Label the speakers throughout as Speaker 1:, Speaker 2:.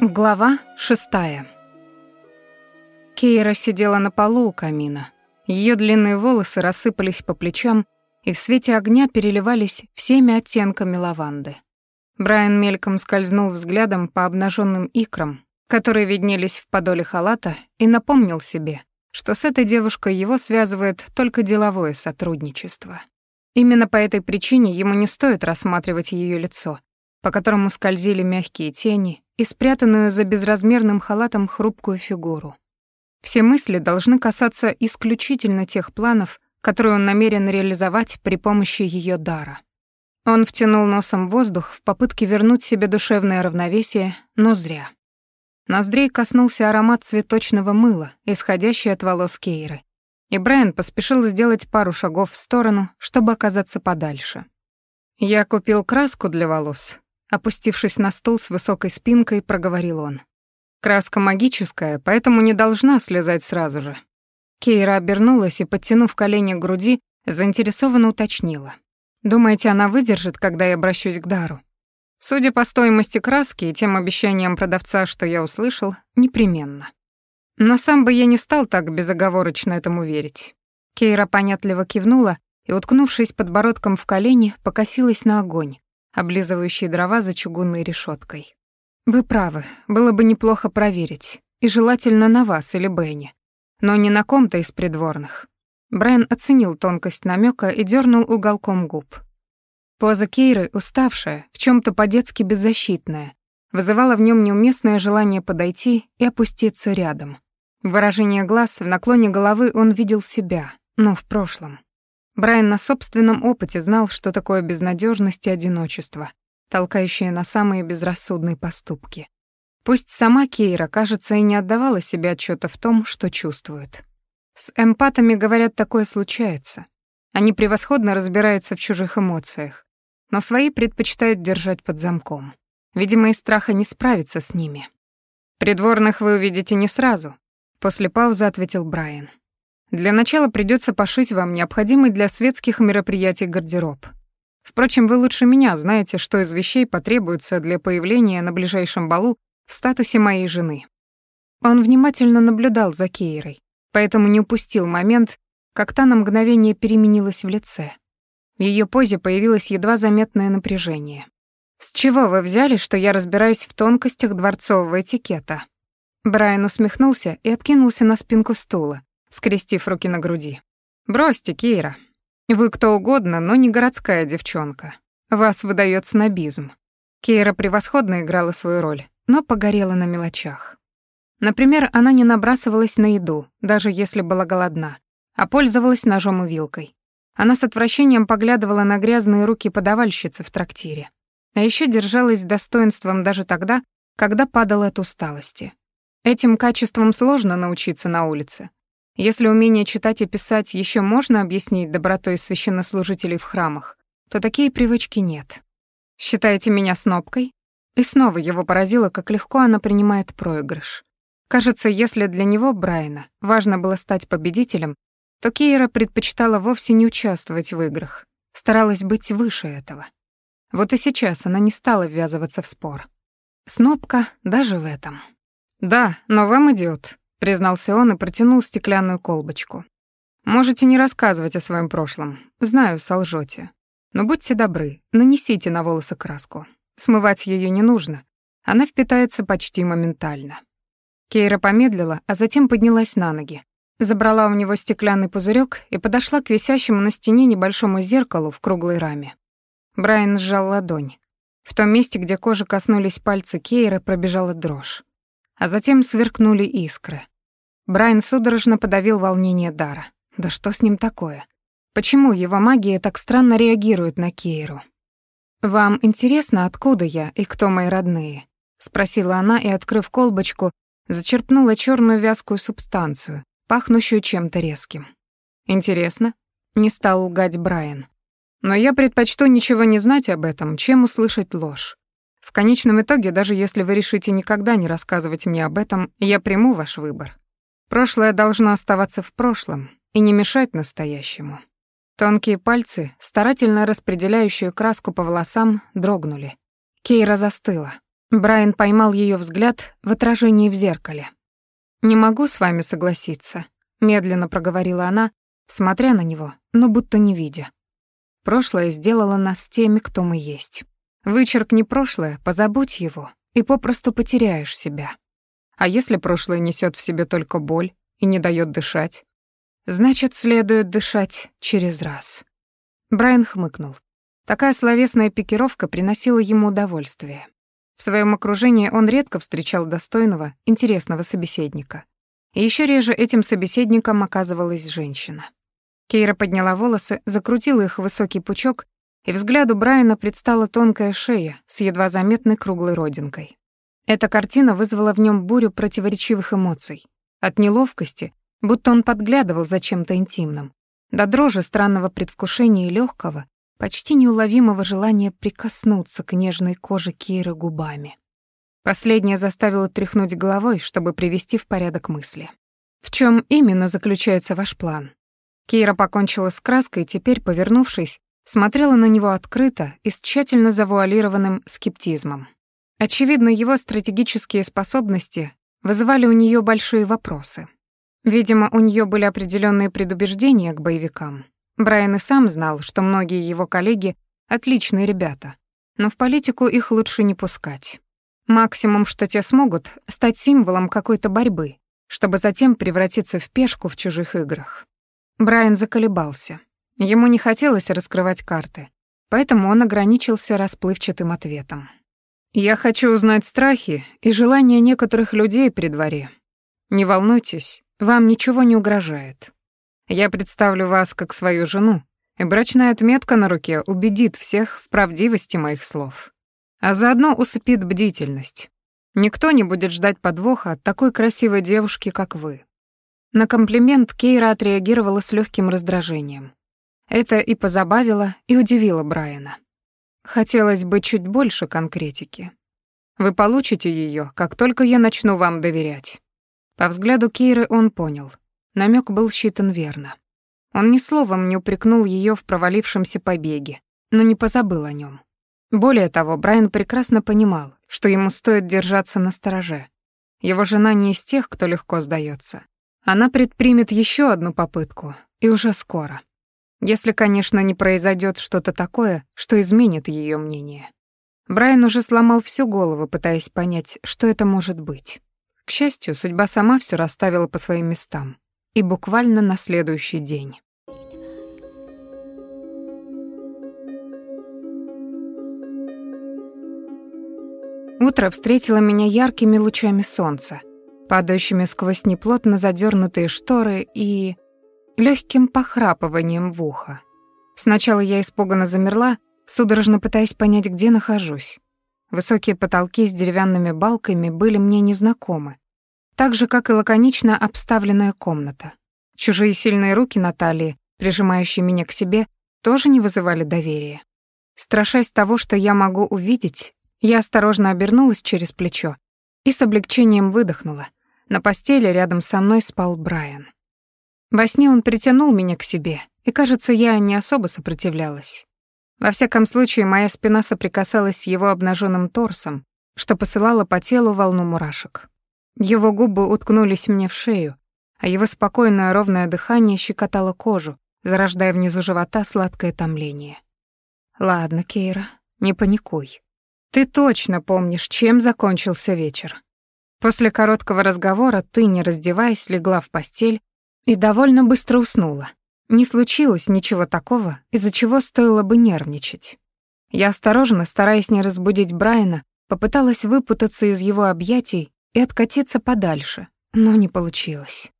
Speaker 1: Глава шестая. Кейра сидела на полу у камина. Ее длинные волосы рассыпались по плечам и в свете огня переливались всеми оттенками лаванды. Брайан мельком скользнул взглядом по обнаженным икрам, которые виднелись в подоле халата, и напомнил себе, что с этой девушкой его связывает только деловое сотрудничество. Именно по этой причине ему не стоит рассматривать ее лицо, по которому скользили мягкие тени и спрятанную за безразмерным халатом хрупкую фигуру. Все мысли должны касаться исключительно тех планов, которые он намерен реализовать при помощи ее дара. Он втянул носом воздух в попытке вернуть себе душевное равновесие, но зря. Ноздрей коснулся аромат цветочного мыла, исходящий от волос Кейры. И Брайан поспешил сделать пару шагов в сторону, чтобы оказаться подальше. «Я купил краску для волос», Опустившись на стул с высокой спинкой, проговорил он. «Краска магическая, поэтому не должна слезать сразу же». Кейра обернулась и, подтянув колени к груди, заинтересованно уточнила. «Думаете, она выдержит, когда я обращусь к дару?» Судя по стоимости краски и тем обещаниям продавца, что я услышал, непременно. Но сам бы я не стал так безоговорочно этому верить. Кейра понятливо кивнула и, уткнувшись подбородком в колени, покосилась на огонь, облизывающий дрова за чугунной решеткой. «Вы правы, было бы неплохо проверить, и желательно на вас или Бенни, но не на ком-то из придворных». Брайан оценил тонкость намека и дернул уголком губ. Поза Кейры, уставшая, в чем то по-детски беззащитная, вызывала в нем неуместное желание подойти и опуститься рядом. В выражении глаз, в наклоне головы он видел себя, но в прошлом. Брайан на собственном опыте знал, что такое безнадежность и одиночество, толкающее на самые безрассудные поступки. Пусть сама Кейра, кажется, и не отдавала себе отчета в том, что чувствует. С эмпатами, говорят, такое случается. Они превосходно разбираются в чужих эмоциях, но свои предпочитают держать под замком. Видимо, из страха не справиться с ними. «Придворных вы увидите не сразу», — после паузы ответил Брайан. Для начала придется пошить вам необходимый для светских мероприятий гардероб. Впрочем, вы лучше меня знаете, что из вещей потребуется для появления на ближайшем балу в статусе моей жены. Он внимательно наблюдал за Кейрой, поэтому не упустил момент, как та на мгновение переменилась в лице. В её позе появилось едва заметное напряжение. «С чего вы взяли, что я разбираюсь в тонкостях дворцового этикета?» Брайан усмехнулся и откинулся на спинку стула, скрестив руки на груди. «Бросьте, Кейра. Вы кто угодно, но не городская девчонка. Вас выдает снобизм». Кейра превосходно играла свою роль, но погорела на мелочах. Например, она не набрасывалась на еду, даже если была голодна, а пользовалась ножом и вилкой. Она с отвращением поглядывала на грязные руки подавальщицы в трактире. А еще держалась достоинством даже тогда, когда падала от усталости. Этим качествам сложно научиться на улице. Если умение читать и писать еще можно объяснить добротой священнослужителей в храмах, то такие привычки нет. Считаете меня снобкой? И снова его поразило, как легко она принимает проигрыш. Кажется, если для него, Брайана, важно было стать победителем, то Кейра предпочитала вовсе не участвовать в играх, старалась быть выше этого. Вот и сейчас она не стала ввязываться в спор. Снобка даже в этом. «Да, но вам идет признался он и протянул стеклянную колбочку. Можете не рассказывать о своем прошлом. Знаю, солжете. Но будьте добры, нанесите на волосы краску. Смывать ее не нужно. Она впитается почти моментально. Кейра помедлила, а затем поднялась на ноги. Забрала у него стеклянный пузырек и подошла к висящему на стене небольшому зеркалу в круглой раме. Брайан сжал ладонь. В том месте, где кожи коснулись пальцы Кейры, пробежала дрожь а затем сверкнули искры. Брайан судорожно подавил волнение Дара. Да что с ним такое? Почему его магия так странно реагирует на Кейру? «Вам интересно, откуда я и кто мои родные?» — спросила она и, открыв колбочку, зачерпнула черную вязкую субстанцию, пахнущую чем-то резким. «Интересно?» — не стал лгать Брайан. «Но я предпочту ничего не знать об этом, чем услышать ложь. В конечном итоге, даже если вы решите никогда не рассказывать мне об этом, я приму ваш выбор. Прошлое должно оставаться в прошлом и не мешать настоящему. Тонкие пальцы, старательно распределяющие краску по волосам, дрогнули. Кейра застыла. Брайан поймал ее взгляд в отражении в зеркале. «Не могу с вами согласиться», — медленно проговорила она, смотря на него, но будто не видя. «Прошлое сделало нас теми, кто мы есть. Вычеркни прошлое, позабудь его, и попросту потеряешь себя. А если прошлое несет в себе только боль и не дает дышать, значит, следует дышать через раз». Брайан хмыкнул. Такая словесная пикировка приносила ему удовольствие. В своем окружении он редко встречал достойного, интересного собеседника. И еще реже этим собеседником оказывалась женщина. Кейра подняла волосы, закрутила их в высокий пучок, и взгляду Брайана предстала тонкая шея с едва заметной круглой родинкой. Эта картина вызвала в нем бурю противоречивых эмоций. От неловкости, будто он подглядывал за чем-то интимным, до дрожи странного предвкушения и легкого, почти неуловимого желания прикоснуться к нежной коже Кейры губами. Последнее заставило тряхнуть головой, чтобы привести в порядок мысли. «В чем именно заключается ваш план?» Кейра покончила с краской и теперь, повернувшись, смотрела на него открыто и с тщательно завуалированным скептизмом. Очевидно, его стратегические способности вызывали у нее большие вопросы. Видимо, у нее были определенные предубеждения к боевикам. Брайан и сам знал, что многие его коллеги — отличные ребята, но в политику их лучше не пускать. Максимум, что те смогут, стать символом какой-то борьбы, чтобы затем превратиться в пешку в чужих играх. Брайан заколебался. Ему не хотелось раскрывать карты, поэтому он ограничился расплывчатым ответом. «Я хочу узнать страхи и желания некоторых людей при дворе. Не волнуйтесь, вам ничего не угрожает. Я представлю вас как свою жену, и брачная отметка на руке убедит всех в правдивости моих слов а заодно усыпит бдительность. Никто не будет ждать подвоха от такой красивой девушки, как вы. На комплимент Кейра отреагировала с легким раздражением. Это и позабавило, и удивило Брайана. Хотелось бы чуть больше конкретики. Вы получите ее, как только я начну вам доверять. По взгляду Кейры он понял. Намек был считан верно. Он ни словом не упрекнул ее в провалившемся побеге, но не позабыл о нем. Более того, Брайан прекрасно понимал, что ему стоит держаться на стороже. Его жена не из тех, кто легко сдается. Она предпримет еще одну попытку, и уже скоро. Если, конечно, не произойдет что-то такое, что изменит ее мнение. Брайан уже сломал всю голову, пытаясь понять, что это может быть. К счастью, судьба сама все расставила по своим местам. И буквально на следующий день. Утро встретило меня яркими лучами солнца, падающими сквозь неплотно задернутые шторы и легким похрапыванием в ухо. Сначала я испуганно замерла, судорожно пытаясь понять, где нахожусь. Высокие потолки с деревянными балками были мне незнакомы, так же, как и лаконично обставленная комната. Чужие сильные руки Натальи, прижимающие меня к себе, тоже не вызывали доверия. Страшась того, что я могу увидеть, я осторожно обернулась через плечо и с облегчением выдохнула. На постели рядом со мной спал Брайан. Во сне он притянул меня к себе, и, кажется, я не особо сопротивлялась. Во всяком случае, моя спина соприкасалась с его обнаженным торсом, что посылало по телу волну мурашек. Его губы уткнулись мне в шею, а его спокойное ровное дыхание щекотало кожу, зарождая внизу живота сладкое томление. «Ладно, Кейра, не паникуй. Ты точно помнишь, чем закончился вечер. После короткого разговора ты, не раздеваясь, легла в постель и довольно быстро уснула. Не случилось ничего такого, из-за чего стоило бы нервничать. Я осторожно, стараясь не разбудить Брайана, попыталась выпутаться из его объятий и откатиться подальше, но не получилось.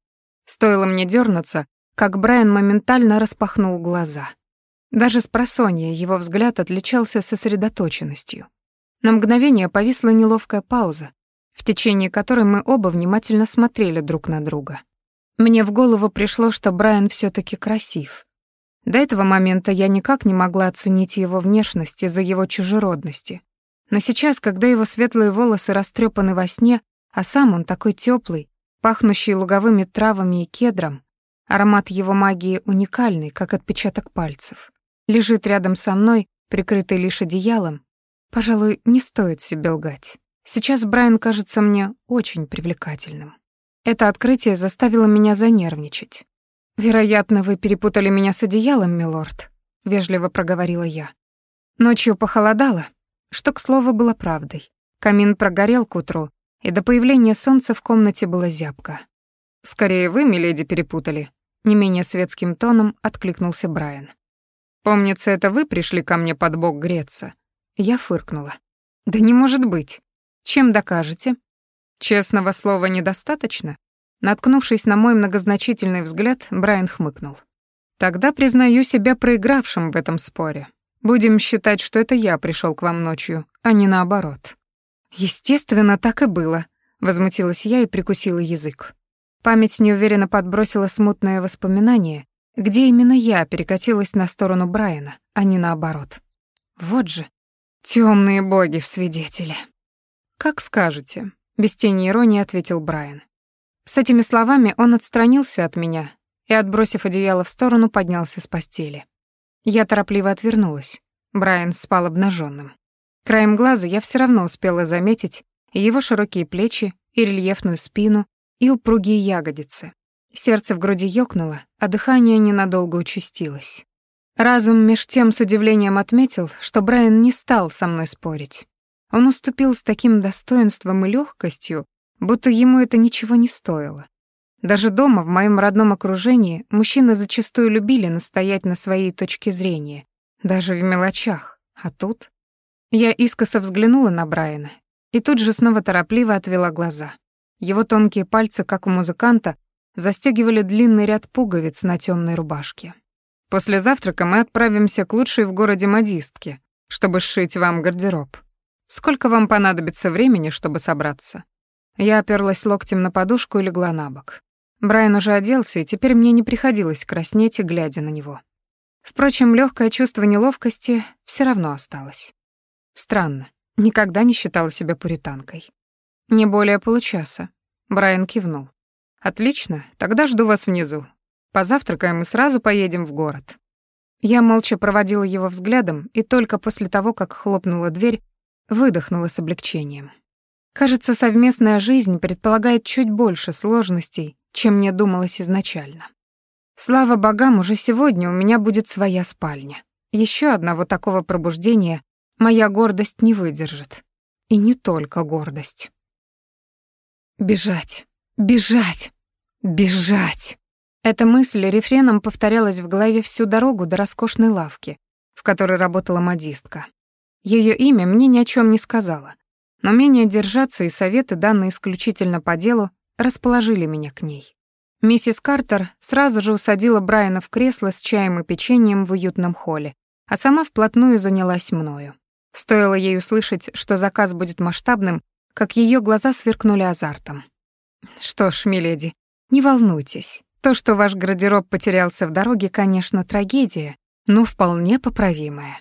Speaker 1: Стоило мне дернуться, как Брайан моментально распахнул глаза. Даже с просонья его взгляд отличался сосредоточенностью. На мгновение повисла неловкая пауза, в течение которой мы оба внимательно смотрели друг на друга. Мне в голову пришло, что Брайан все таки красив. До этого момента я никак не могла оценить его внешность из-за его чужеродности. Но сейчас, когда его светлые волосы растрепаны во сне, а сам он такой теплый, пахнущий луговыми травами и кедром, аромат его магии уникальный, как отпечаток пальцев. Лежит рядом со мной, прикрытый лишь одеялом, Пожалуй, не стоит себе лгать. Сейчас Брайан кажется мне очень привлекательным. Это открытие заставило меня занервничать. «Вероятно, вы перепутали меня с одеялом, милорд», — вежливо проговорила я. Ночью похолодало, что, к слову, было правдой. Камин прогорел к утру, и до появления солнца в комнате было зябко. «Скорее вы, миледи, перепутали», — не менее светским тоном откликнулся Брайан. «Помнится, это вы пришли ко мне под бок греться». Я фыркнула. «Да не может быть. Чем докажете?» «Честного слова недостаточно?» Наткнувшись на мой многозначительный взгляд, Брайан хмыкнул. «Тогда признаю себя проигравшим в этом споре. Будем считать, что это я пришел к вам ночью, а не наоборот». «Естественно, так и было», — возмутилась я и прикусила язык. Память неуверенно подбросила смутное воспоминание, где именно я перекатилась на сторону Брайана, а не наоборот. Вот же, темные боги в свидетели. «Как скажете», — без тени иронии ответил Брайан. С этими словами он отстранился от меня и, отбросив одеяло в сторону, поднялся с постели. Я торопливо отвернулась. Брайан спал обнаженным. Краем глаза я все равно успела заметить его широкие плечи, и рельефную спину, и упругие ягодицы. Сердце в груди ёкнуло, а дыхание ненадолго участилось. Разум меж тем с удивлением отметил, что Брайан не стал со мной спорить. Он уступил с таким достоинством и легкостью, будто ему это ничего не стоило. Даже дома, в моем родном окружении, мужчины зачастую любили настоять на своей точке зрения, даже в мелочах. А тут... Я искоса взглянула на Брайана и тут же снова торопливо отвела глаза. Его тонкие пальцы, как у музыканта, застегивали длинный ряд пуговиц на темной рубашке. «После завтрака мы отправимся к лучшей в городе модистке, чтобы сшить вам гардероб. Сколько вам понадобится времени, чтобы собраться?» Я оперлась локтем на подушку и легла на бок. Брайан уже оделся, и теперь мне не приходилось краснеть, глядя на него. Впрочем, легкое чувство неловкости все равно осталось. Странно, никогда не считала себя пуританкой. Не более получаса. Брайан кивнул. Отлично, тогда жду вас внизу. Позавтракаем и сразу поедем в город. Я молча проводила его взглядом и только после того, как хлопнула дверь, выдохнула с облегчением. Кажется, совместная жизнь предполагает чуть больше сложностей, чем мне думалось изначально. Слава богам, уже сегодня у меня будет своя спальня. Еще одного такого пробуждения моя гордость не выдержит. И не только гордость. Бежать, бежать, бежать. Эта мысль рефреном повторялась в голове всю дорогу до роскошной лавки, в которой работала модистка. Ее имя мне ни о чем не сказала, но умение держаться и советы, данные исключительно по делу, расположили меня к ней. Миссис Картер сразу же усадила Брайана в кресло с чаем и печеньем в уютном холле, а сама вплотную занялась мною. Стоило ей услышать, что заказ будет масштабным, как ее глаза сверкнули азартом. «Что ж, миледи, не волнуйтесь. То, что ваш гардероб потерялся в дороге, конечно, трагедия, но вполне поправимая».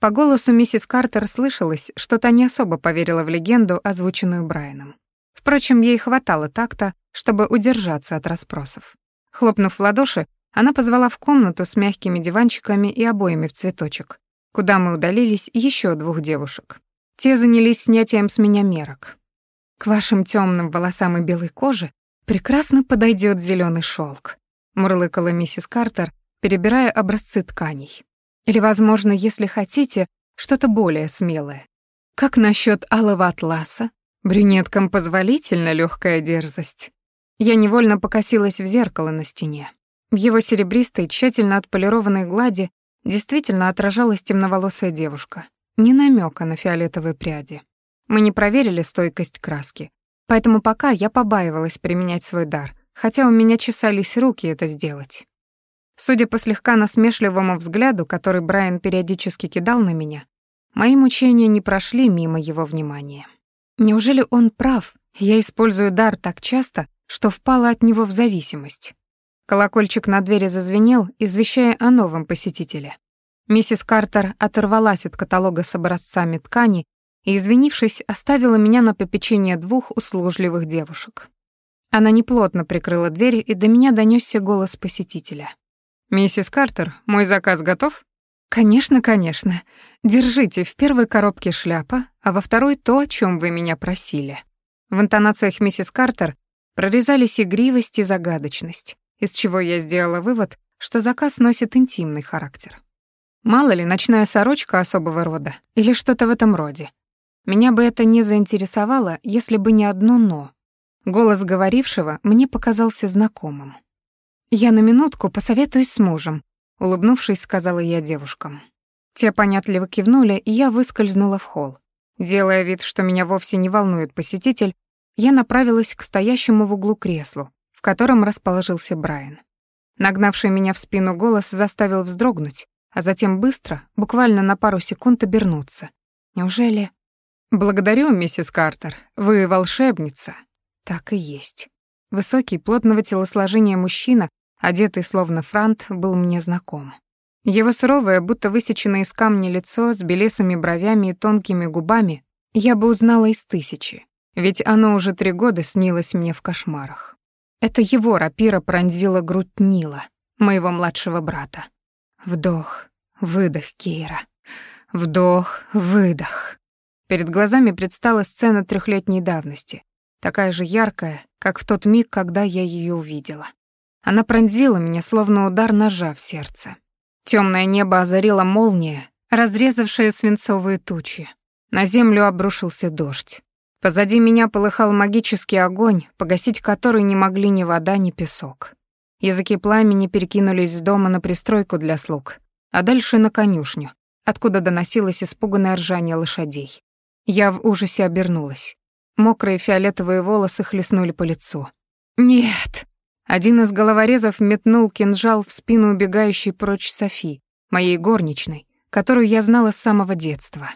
Speaker 1: По голосу миссис Картер слышалось, что та не особо поверила в легенду, озвученную Брайаном. Впрочем, ей хватало такта, чтобы удержаться от расспросов. Хлопнув в ладоши, она позвала в комнату с мягкими диванчиками и обоями в цветочек, куда мы удалились еще двух девушек. Те занялись снятием с меня мерок. К вашим темным волосам и белой коже прекрасно подойдет зеленый шелк, мурлыкала миссис Картер, перебирая образцы тканей. Или, возможно, если хотите, что-то более смелое. Как насчет алого атласа? Брюнеткам позволительно легкая дерзость. Я невольно покосилась в зеркало на стене. В его серебристой, тщательно отполированной глади действительно отражалась темноволосая девушка. Ни намека на фиолетовые пряди. Мы не проверили стойкость краски, поэтому пока я побаивалась применять свой дар, хотя у меня чесались руки это сделать. Судя по слегка насмешливому взгляду, который Брайан периодически кидал на меня, мои мучения не прошли мимо его внимания. Неужели он прав? Я использую дар так часто, что впала от него в зависимость. Колокольчик на двери зазвенел, извещая о новом посетителе. Миссис Картер оторвалась от каталога с образцами ткани и, извинившись, оставила меня на попечение двух услужливых девушек. Она неплотно прикрыла дверь, и до меня донесся голос посетителя. «Миссис Картер, мой заказ готов?» «Конечно, конечно. Держите, в первой коробке шляпа, а во второй то, о чем вы меня просили». В интонациях миссис Картер прорезались игривость и загадочность, из чего я сделала вывод, что заказ носит интимный характер. Мало ли, ночная сорочка особого рода или что-то в этом роде. Меня бы это не заинтересовало, если бы не одно «но». Голос говорившего мне показался знакомым. «Я на минутку посоветуюсь с мужем», — улыбнувшись, сказала я девушкам. Те понятливо кивнули, и я выскользнула в холл. Делая вид, что меня вовсе не волнует посетитель, я направилась к стоящему в углу креслу, в котором расположился Брайан. Нагнавший меня в спину голос заставил вздрогнуть, а затем быстро, буквально на пару секунд обернуться. Неужели... «Благодарю, миссис Картер, вы волшебница». Так и есть. Высокий, плотного телосложения мужчина, одетый словно франт, был мне знаком. Его суровое, будто высеченное из камня лицо с белесыми бровями и тонкими губами я бы узнала из тысячи, ведь оно уже три года снилось мне в кошмарах. Это его рапира пронзила грудь Нила, моего младшего брата. Вдох, выдох Кейра. Вдох, выдох. Перед глазами предстала сцена трехлетней давности, такая же яркая, как в тот миг, когда я ее увидела. Она пронзила меня, словно удар ножа в сердце. Темное небо озарила молния, разрезавшая свинцовые тучи. На землю обрушился дождь. Позади меня полыхал магический огонь, погасить который не могли ни вода, ни песок. Языки пламени перекинулись с дома на пристройку для слуг, а дальше на конюшню, откуда доносилось испуганное ржание лошадей. Я в ужасе обернулась. Мокрые фиолетовые волосы хлестнули по лицу. «Нет!» Один из головорезов метнул кинжал в спину убегающей прочь Софи, моей горничной, которую я знала с самого детства.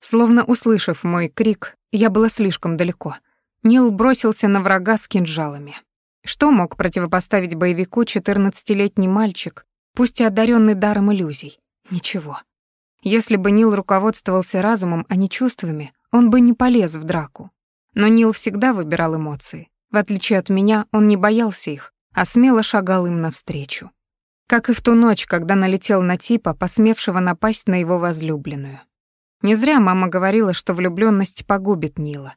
Speaker 1: Словно услышав мой крик, я была слишком далеко. Нил бросился на врага с кинжалами. Что мог противопоставить боевику четырнадцатилетний мальчик, пусть и одаренный даром иллюзий? Ничего. Если бы Нил руководствовался разумом, а не чувствами, он бы не полез в драку. Но Нил всегда выбирал эмоции. В отличие от меня, он не боялся их, а смело шагал им навстречу. Как и в ту ночь, когда налетел на типа, посмевшего напасть на его возлюбленную. Не зря мама говорила, что влюблённость погубит Нила.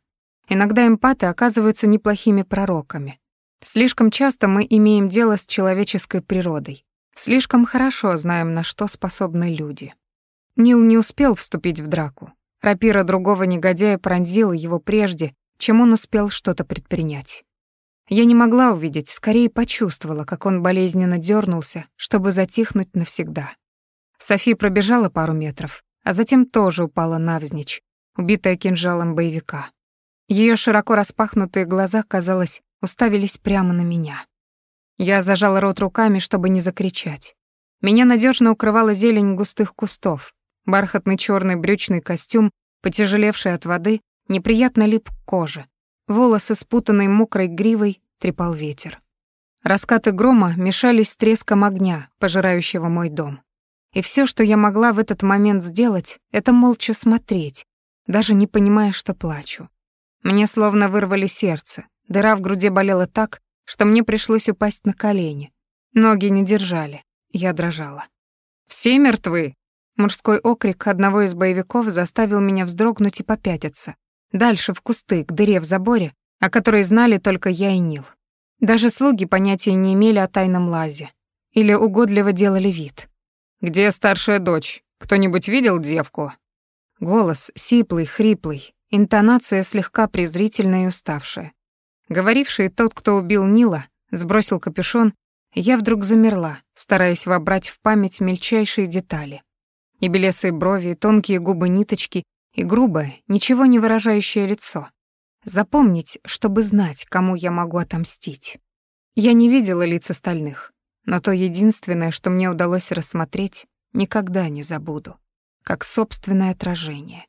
Speaker 1: Иногда эмпаты оказываются неплохими пророками. Слишком часто мы имеем дело с человеческой природой. Слишком хорошо знаем, на что способны люди. Нил не успел вступить в драку. Рапира другого негодяя пронзила его прежде, чем он успел что-то предпринять. Я не могла увидеть, скорее почувствовала, как он болезненно дернулся, чтобы затихнуть навсегда. Софи пробежала пару метров, а затем тоже упала навзничь, убитая кинжалом боевика. Ее широко распахнутые глаза, казалось, уставились прямо на меня. Я зажала рот руками, чтобы не закричать. Меня надежно укрывала зелень густых кустов. Бархатный черный брючный костюм, потяжелевший от воды, неприятно лип к коже. Волосы, спутанные мокрой гривой, трепал ветер. Раскаты грома мешались с треском огня, пожирающего мой дом. И все, что я могла в этот момент сделать, это молча смотреть, даже не понимая, что плачу. Мне словно вырвали сердце, дыра в груди болела так, что мне пришлось упасть на колени. Ноги не держали, я дрожала. «Все мертвы!» Мужской окрик одного из боевиков заставил меня вздрогнуть и попятиться, Дальше в кусты, к дыре в заборе, о которой знали только я и Нил. Даже слуги понятия не имели о тайном лазе. Или угодливо делали вид. «Где старшая дочь? Кто-нибудь видел девку?» Голос сиплый, хриплый, интонация слегка презрительная и уставшая. Говоривший тот, кто убил Нила, сбросил капюшон, я вдруг замерла, стараясь вобрать в память мельчайшие детали. И белесые брови, и тонкие губы-ниточки, и грубое, ничего не выражающее лицо. Запомнить, чтобы знать, кому я могу отомстить. Я не видела лиц остальных, но то единственное, что мне удалось рассмотреть, никогда не забуду, как собственное отражение.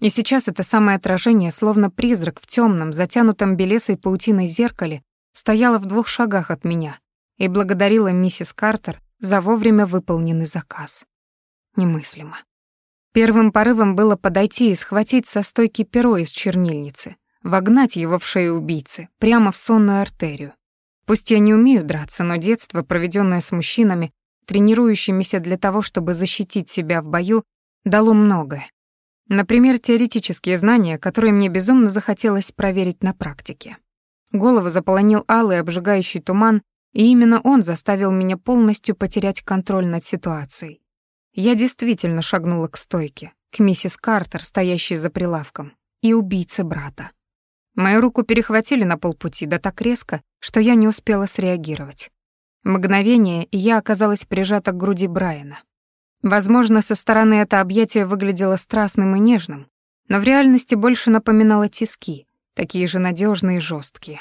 Speaker 1: И сейчас это самое отражение, словно призрак в темном, затянутом белесой паутиной зеркале, стояло в двух шагах от меня и благодарила миссис Картер за вовремя выполненный заказ. Немыслимо. Первым порывом было подойти и схватить со стойки перо из чернильницы, вогнать его в шею убийцы, прямо в сонную артерию. Пусть я не умею драться, но детство, проведенное с мужчинами, тренирующимися для того, чтобы защитить себя в бою, дало многое. Например, теоретические знания, которые мне безумно захотелось проверить на практике. Голову заполонил алый обжигающий туман, и именно он заставил меня полностью потерять контроль над ситуацией. Я действительно шагнула к стойке, к миссис Картер, стоящей за прилавком, и убийце брата. Мою руку перехватили на полпути, да так резко, что я не успела среагировать. Мгновение, и я оказалась прижата к груди Брайана. Возможно, со стороны это объятие выглядело страстным и нежным, но в реальности больше напоминало тиски, такие же надежные и жесткие.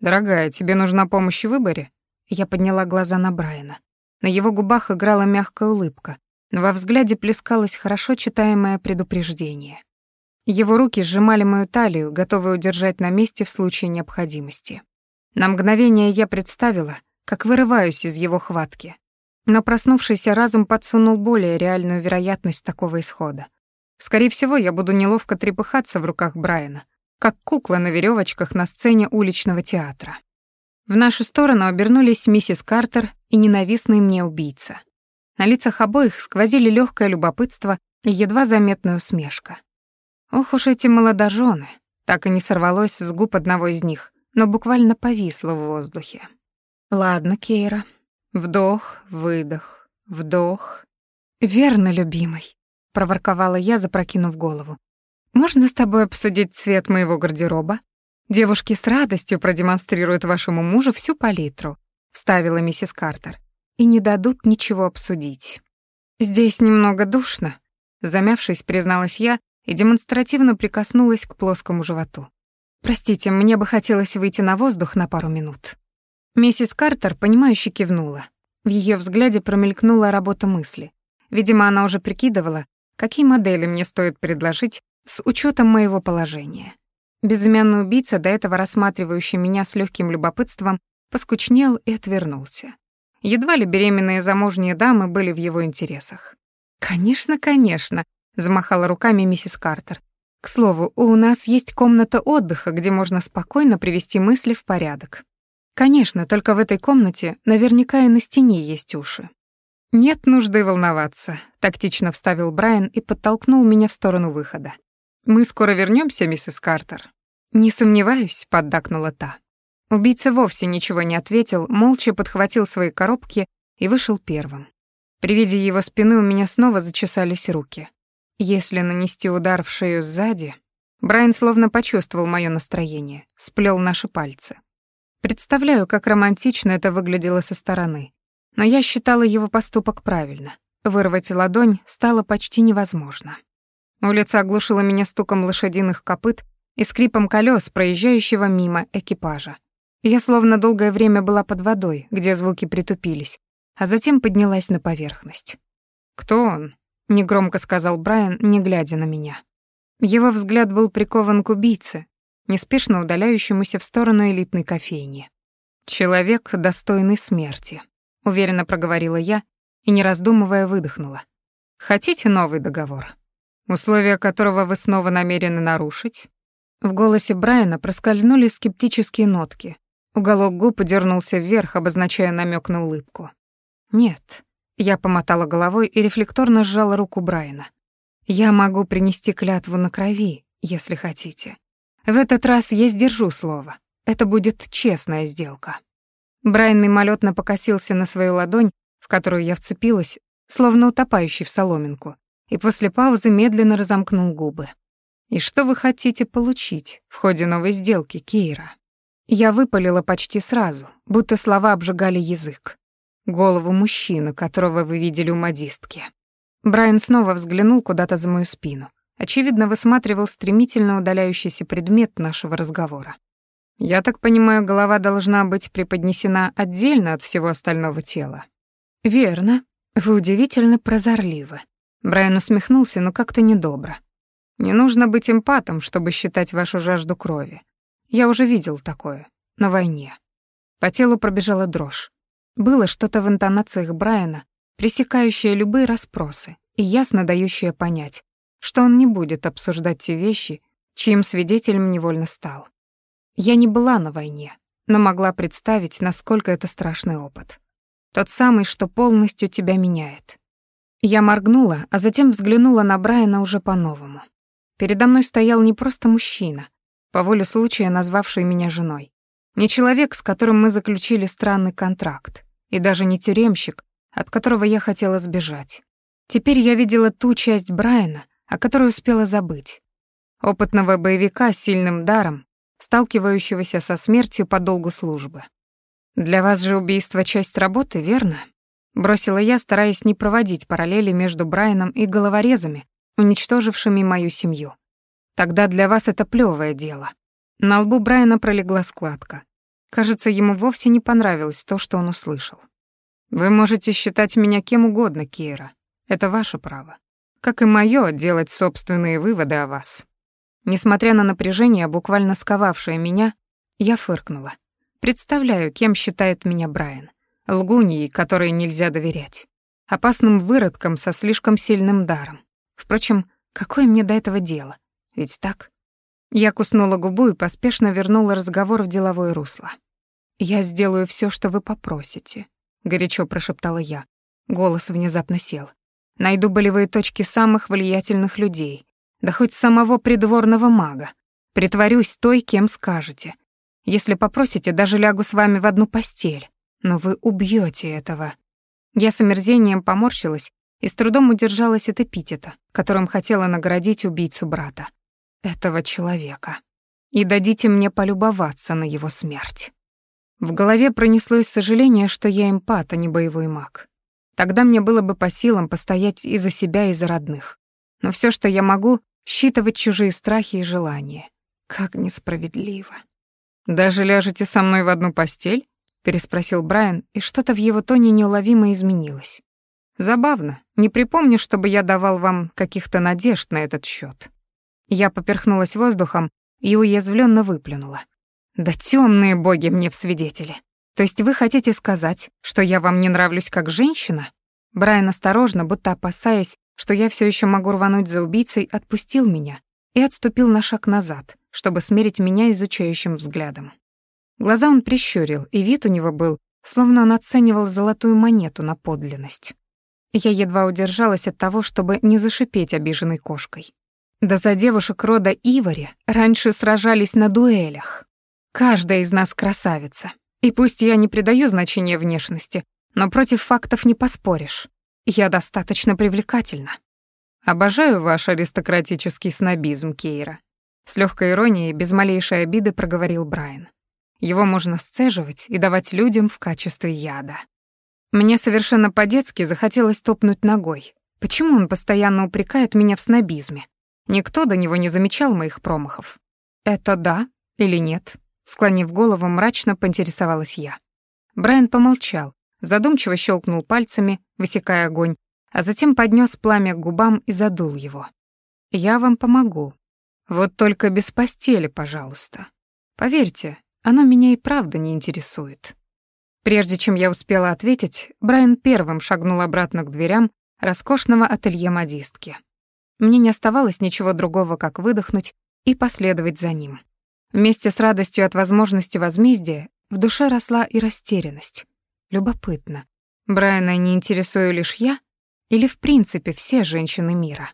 Speaker 1: «Дорогая, тебе нужна помощь в выборе?» Я подняла глаза на Брайана. На его губах играла мягкая улыбка, во взгляде плескалось хорошо читаемое предупреждение. Его руки сжимали мою талию, готовые удержать на месте в случае необходимости. На мгновение я представила, как вырываюсь из его хватки, но проснувшийся разум подсунул более реальную вероятность такого исхода. Скорее всего, я буду неловко трепыхаться в руках Брайана, как кукла на веревочках на сцене уличного театра. В нашу сторону обернулись миссис Картер и ненавистный мне убийца. На лицах обоих сквозили легкое любопытство и едва заметная усмешка. Ох уж эти молодожены, так и не сорвалось с губ одного из них, но буквально повисло в воздухе. Ладно, Кейра, Вдох, выдох, вдох. «Верно, любимый», — проворковала я, запрокинув голову. «Можно с тобой обсудить цвет моего гардероба? Девушки с радостью продемонстрируют вашему мужу всю палитру», — вставила миссис Картер. «И не дадут ничего обсудить». «Здесь немного душно», — замявшись, призналась я и демонстративно прикоснулась к плоскому животу. «Простите, мне бы хотелось выйти на воздух на пару минут». Миссис Картер, понимающе кивнула. В ее взгляде промелькнула работа мысли. Видимо, она уже прикидывала, какие модели мне стоит предложить с учетом моего положения. Безымянный убийца, до этого рассматривающий меня с легким любопытством, поскучнел и отвернулся. Едва ли беременные замужние дамы были в его интересах. «Конечно, конечно», — замахала руками миссис Картер. «К слову, у нас есть комната отдыха, где можно спокойно привести мысли в порядок. Конечно, только в этой комнате наверняка и на стене есть уши. Нет нужды волноваться, тактично вставил Брайан и подтолкнул меня в сторону выхода. Мы скоро вернемся, миссис Картер. Не сомневаюсь, поддакнула та. Убийца вовсе ничего не ответил, молча подхватил свои коробки и вышел первым. При виде его спины у меня снова зачесались руки. Если нанести удар в шею сзади, Брайан словно почувствовал мое настроение, сплел наши пальцы. Представляю, как романтично это выглядело со стороны. Но я считала его поступок правильно. Вырвать ладонь стало почти невозможно. Улица оглушила меня стуком лошадиных копыт и скрипом колес проезжающего мимо экипажа. Я словно долгое время была под водой, где звуки притупились, а затем поднялась на поверхность. «Кто он?» — негромко сказал Брайан, не глядя на меня. Его взгляд был прикован к убийце, неспешно удаляющемуся в сторону элитной кофейни. «Человек, достойный смерти», — уверенно проговорила я и, не раздумывая, выдохнула. «Хотите новый договор? Условия которого вы снова намерены нарушить?» В голосе Брайана проскользнули скептические нотки. Уголок губ дернулся вверх, обозначая намек на улыбку. «Нет». Я помотала головой и рефлекторно сжала руку Брайана. «Я могу принести клятву на крови, если хотите. В этот раз я сдержу слово. Это будет честная сделка. Брайан мимолетно покосился на свою ладонь, в которую я вцепилась, словно утопающий в соломинку, и после паузы медленно разомкнул губы. «И что вы хотите получить в ходе новой сделки, Кейра?» Я выпалила почти сразу, будто слова обжигали язык. Голову мужчины, которого вы видели у модистки. Брайан снова взглянул куда-то за мою спину очевидно, высматривал стремительно удаляющийся предмет нашего разговора. «Я так понимаю, голова должна быть преподнесена отдельно от всего остального тела?» «Верно. Вы удивительно прозорливы». Брайан усмехнулся, но как-то недобро. «Не нужно быть эмпатом, чтобы считать вашу жажду крови. Я уже видел такое. На войне». По телу пробежала дрожь. Было что-то в интонациях Брайана, пресекающее любые расспросы и ясно дающее понять, что он не будет обсуждать те вещи, чьим свидетелем невольно стал. Я не была на войне, но могла представить, насколько это страшный опыт. Тот самый, что полностью тебя меняет. Я моргнула, а затем взглянула на Брайана уже по-новому. Передо мной стоял не просто мужчина, по воле случая назвавший меня женой. Не человек, с которым мы заключили странный контракт, и даже не тюремщик, от которого я хотела сбежать. Теперь я видела ту часть Брайана, о которой успела забыть. Опытного боевика с сильным даром, сталкивающегося со смертью по долгу службы. «Для вас же убийство — часть работы, верно?» Бросила я, стараясь не проводить параллели между Брайаном и головорезами, уничтожившими мою семью. «Тогда для вас это плевое дело». На лбу Брайана пролегла складка. Кажется, ему вовсе не понравилось то, что он услышал. «Вы можете считать меня кем угодно, Кира. Это ваше право. Как и моё делать собственные выводы о вас». Несмотря на напряжение, буквально сковавшее меня, я фыркнула. Представляю, кем считает меня Брайан. Лгуньей, которой нельзя доверять. Опасным выродком со слишком сильным даром. Впрочем, какое мне до этого дело? Ведь так? Я куснула губу и поспешно вернула разговор в деловое русло. «Я сделаю все, что вы попросите», — горячо прошептала я. Голос внезапно сел. «Найду болевые точки самых влиятельных людей, да хоть самого придворного мага. Притворюсь той, кем скажете. Если попросите, даже лягу с вами в одну постель. Но вы убьете этого». Я с омерзением поморщилась и с трудом удержалась от эпитета, которым хотела наградить убийцу брата. Этого человека. И дадите мне полюбоваться на его смерть. В голове пронеслось сожаление, что я эмпат, а не боевой маг. Тогда мне было бы по силам постоять и за себя, и за родных. Но все, что я могу, считывать чужие страхи и желания. Как несправедливо. «Даже ляжете со мной в одну постель?» — переспросил Брайан, и что-то в его тоне неуловимо изменилось. «Забавно. Не припомню, чтобы я давал вам каких-то надежд на этот счет. Я поперхнулась воздухом и уязвленно выплюнула. «Да темные боги мне в свидетели. То есть вы хотите сказать, что я вам не нравлюсь как женщина?» Брайан осторожно, будто опасаясь, что я все еще могу рвануть за убийцей, отпустил меня и отступил на шаг назад, чтобы смерить меня изучающим взглядом. Глаза он прищурил, и вид у него был, словно он оценивал золотую монету на подлинность. Я едва удержалась от того, чтобы не зашипеть обиженной кошкой. Да за девушек рода Ивари раньше сражались на дуэлях. Каждая из нас красавица. И пусть я не придаю значения внешности, но против фактов не поспоришь. Я достаточно привлекательна. Обожаю ваш аристократический снобизм, Кейра. С легкой иронией, без малейшей обиды проговорил Брайан. Его можно сцеживать и давать людям в качестве яда. Мне совершенно по-детски захотелось топнуть ногой. Почему он постоянно упрекает меня в снобизме? Никто до него не замечал моих промахов. Это да или нет? Склонив голову, мрачно поинтересовалась я. Брайан помолчал, задумчиво щелкнул пальцами, высекая огонь, а затем поднес пламя к губам и задул его. «Я вам помогу. Вот только без постели, пожалуйста. Поверьте, оно меня и правда не интересует». Прежде чем я успела ответить, Брайан первым шагнул обратно к дверям роскошного ателье модистки. Мне не оставалось ничего другого, как выдохнуть и последовать за ним. Вместе с радостью от возможности возмездия в душе росла и растерянность. Любопытно. Брайана не интересую лишь я или в принципе все женщины мира?